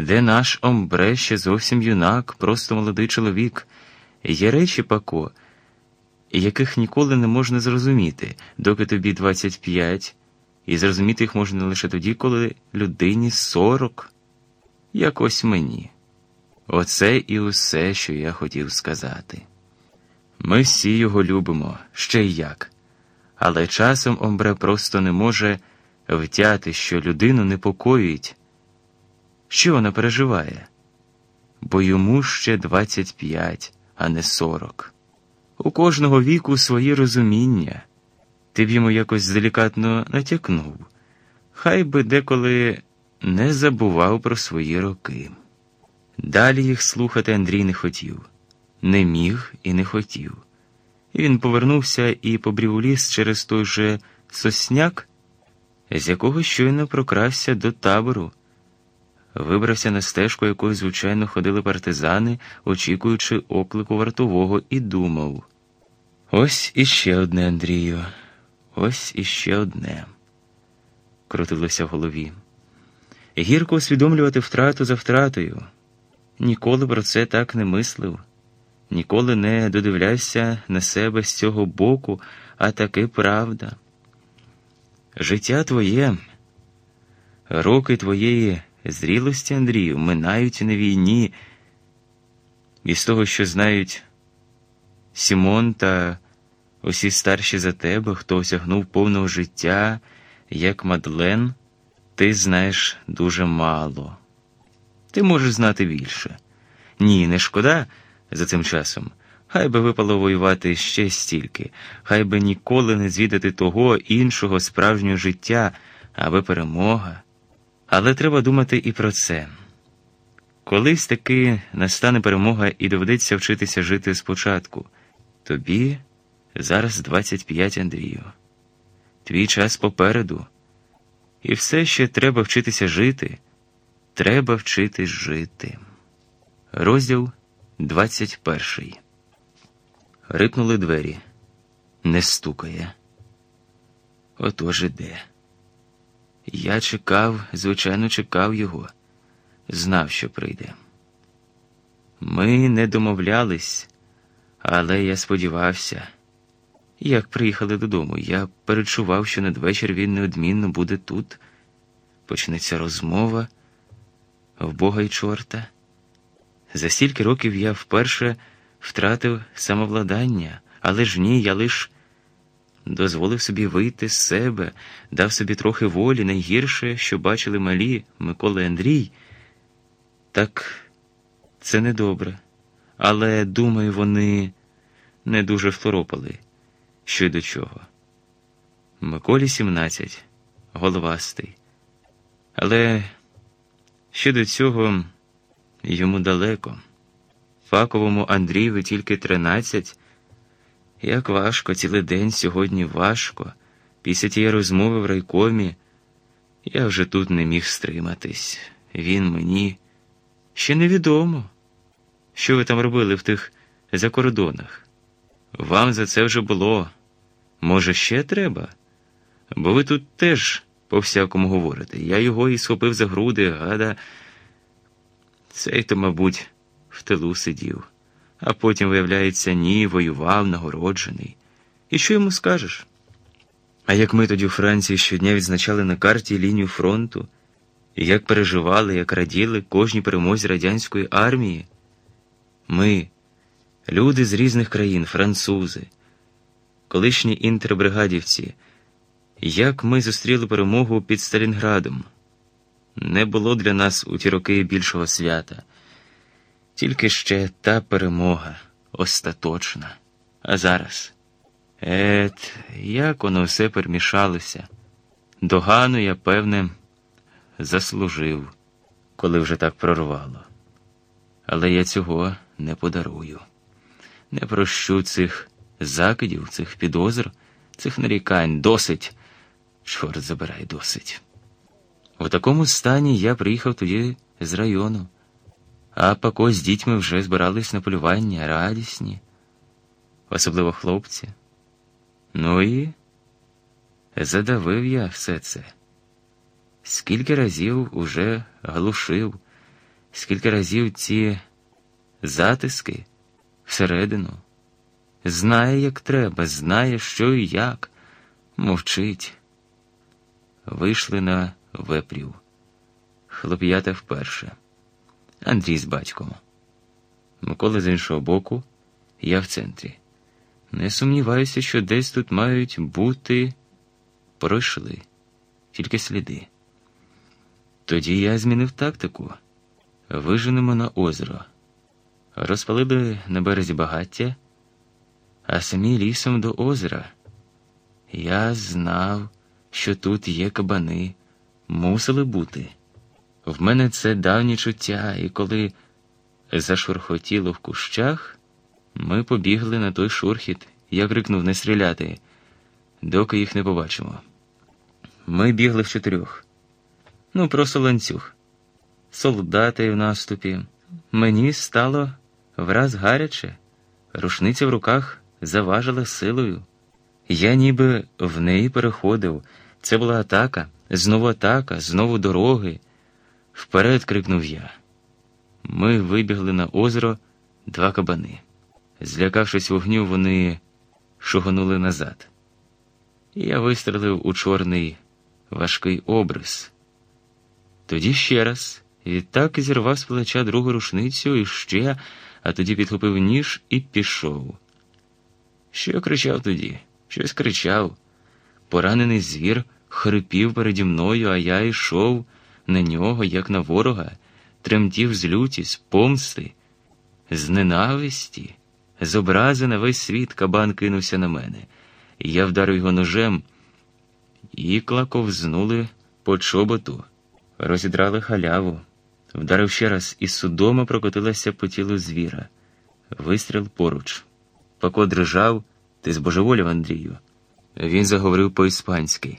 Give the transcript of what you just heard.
де наш омбре ще зовсім юнак, просто молодий чоловік. Є речі, Пако, яких ніколи не можна зрозуміти, доки тобі 25, і зрозуміти їх можна лише тоді, коли людині 40, як ось мені. Оце і усе, що я хотів сказати. Ми всі його любимо, ще й як. Але часом Омбре просто не може втяти, що людину непокоїть. Що вона переживає? Бо йому ще 25, а не 40. У кожного віку своє розуміння. Ти б йому якось делікатно натякнув. Хай би деколи не забував про свої роки. Далі їх слухати Андрій не хотів, не міг і не хотів. І він повернувся і побрів у ліс через той же сосняк, з якого щойно прокрався до табору, вибрався на стежку, якою, звичайно, ходили партизани, очікуючи оклику вартового, і думав: ось іще одне, Андрію, ось іще одне. Крутилося в голові. Гірко усвідомлювати втрату за втратою. Ніколи про це так не мислив, ніколи не додивлявся на себе з цього боку, а таки правда. Життя твоє, роки твоєї зрілості, Андрію, минають на війні, і з того, що знають Сімон та усі старші за тебе, хто осягнув повного життя, як Мадлен, ти знаєш дуже мало. Ти можеш знати більше. Ні, не шкода за цим часом. Хай би випало воювати ще стільки, хай би ніколи не звідати того іншого справжнього життя, аби перемога. Але треба думати і про це. Колись таки настане перемога і доведеться вчитися жити спочатку. Тобі зараз 25, Андрію. Твій час попереду. І все ще треба вчитися жити. Треба вчитись жити. Розділ 21. Рипнули двері. Не стукає. Отож іде. Я чекав, звичайно, чекав його, знав, що прийде. Ми не домовлялись, але я сподівався. Як приїхали додому, я перечував, що надвечір він неодмінно буде тут. Почнеться розмова в Бога й чорта. За стільки років я вперше втратив самовладання, але ж ні, я лиш дозволив собі вийти з себе, дав собі трохи волі, найгірше, що бачили малі Микола і Андрій. Так це недобре, але, думаю, вони не дуже второпали, що й до чого. Миколі сімнадцять, головастий. Але ще до цього йому далеко. Факовому Андрієві тільки тринадцять. Як важко, цілий день сьогодні важко. Після тієї розмови в райкомі я вже тут не міг стриматись. Він мені ще невідомо, що ви там робили в тих закордонах. Вам за це вже було. Може, ще треба? Бо ви тут теж по всякому говорите. Я його і схопив за груди, гада. Цей то, мабуть, в тилу сидів, а потім, виявляється, ні, воював, нагороджений. І що йому скажеш? А як ми тоді у Франції щодня відзначали на карті лінію фронту, і як переживали, як раділи кожній перемозі радянської армії? Ми, люди з різних країн, французи, колишні інтербригадівці, як ми зустріли перемогу під Сталінградом. Не було для нас у ті роки більшого свята, тільки ще та перемога остаточна. А зараз, ет, як воно все перемішалося. Догану я, певне, заслужив, коли вже так прорвало. Але я цього не подарую, не прощу цих закидів, цих підозр, цих нарікань. Досить, чорт забирай, досить. У такому стані я приїхав тоді з району, а Пако з дітьми вже збирались на полювання, радісні, особливо хлопці. Ну і задавив я все це. Скільки разів уже глушив, скільки разів ці затиски всередину. Знає, як треба, знає, що і як, мовчить. Вийшли на вепрів. Хлоп'ята вперше. Андрій з батьком. Микола з іншого боку, я в центрі. Не сумніваюся, що десь тут мають бути пройшли, тільки сліди. Тоді я змінив тактику. Виженемо на озеро, розпалили на березі багаття, а самі лісом до озера. Я знав, що тут є кабани, мусили бути. В мене це давні чуття, і коли зашурхотіло в кущах, ми побігли на той шурхіт, я крикнув не стріляти, доки їх не побачимо. Ми бігли в чотирьох. Ну, просто ланцюг. Солдати в наступі. Мені стало враз гаряче, рушниця в руках заважила силою. Я ніби в неї переходив. Це була атака, знову атака, знову дороги. Вперед крикнув я. Ми вибігли на озеро два кабани. Злякавшись вогню, вони шуганули назад. Я вистрелив у чорний важкий обрис. Тоді ще раз, і так зірвав з плеча другу рушницю і ще, а тоді підхопив ніж і пішов. Що кричав тоді? Щось кричав. Поранений звір хрипів переді мною, а я йшов на нього, як на ворога, тремтів з люті, з помсти, з ненависті, з образи на весь світ кабан кинувся на мене. Я вдарив його ножем, ікла ковзнули по чоботу, розідрали халяву, вдарив ще раз, і судома прокотилася по тілу звіра. Вистріл поруч. Пако дрижав, ти збожеволів, Андрію. Він заговорив по-іспанськи.